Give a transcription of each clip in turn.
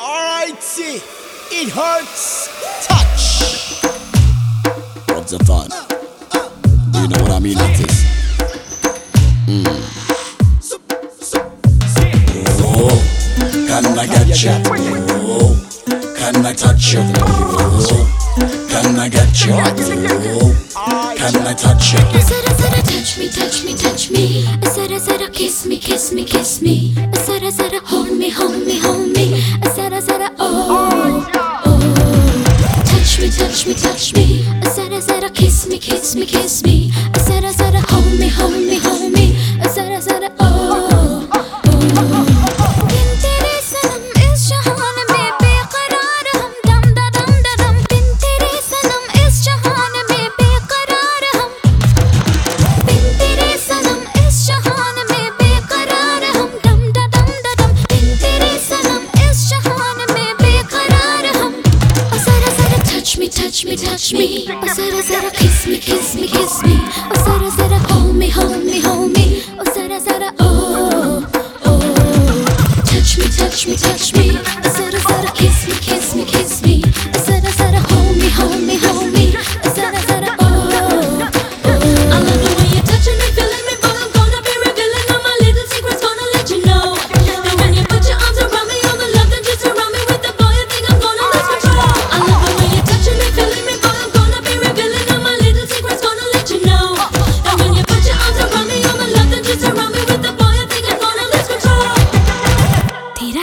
Alrighty, it hurts. Touch. What's the fun? Do you know what I mean, artist? Mm. Oh, can I get you? Oh, can I touch you? Oh, can I get you? Oh, can I touch you? Zara zara touch me, touch me, touch me. Zara zara kiss me, kiss me, kiss me. I said, Zara zara hold me, hold me, hold me. Touch me, touch me. Zara zara kiss me, kiss me, kiss me. Zara zara hold touch me, touch me. I said, I kiss me, kiss me, kiss me. I said, I said, hold me, hold me, hold me.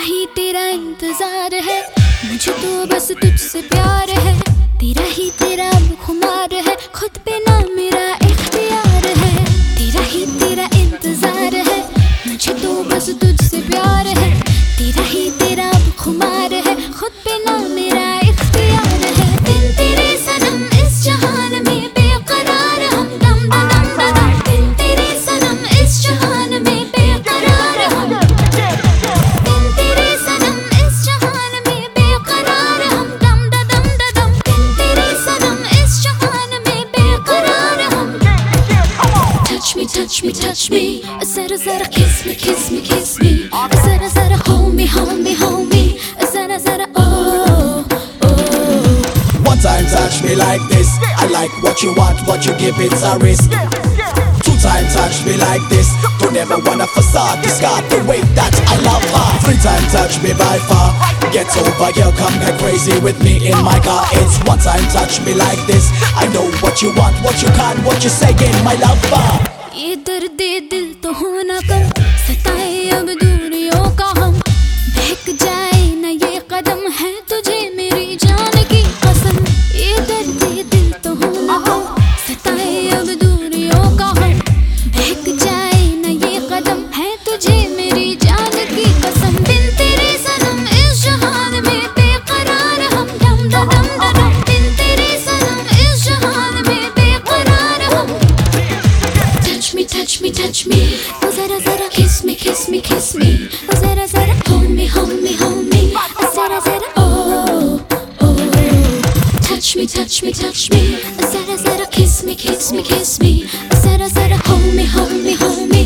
ही तेरा इंतज़ार है। मुझे तो बस तुझसे प्यार है। तेरा ही तेरा खुमार है। खुद पे ना मेरा Zara kiss me, kiss me, kiss me. Zara zara hold me, hold me, hold me Zara zara oh, oh. One time touch me like this. I like what you want, what you give it's a risk. Two time touch me like this. Don't ever wanna facade Discard the way that I love her. Three time touch me by far. Get over girl come get crazy with me in my car. It's one time touch me like this. I know what you want, what you can, what you say in my love bar ये दर्द दिल तो होना कम। सताए अब दूरियों का हम। बहक जाए ना ये कदम है तुझे मेरी जान की कसम। ये दर्द दिल तो होना कम। सताए अब दूरियों का हम। बहक जाए ना ये कदम है तुझे मेरी जान की कसम। बिन तेरे सनम इस जहान में बेकरार हम। दम दम दम। me, kiss me, kiss me. I said, I said, hold me, hold me, hold me. I said, I said, oh, oh. Touch me, touch me, touch me. I said, I said, kiss me, kiss me, kiss me. I said, I said, hold me, hold me, hold me.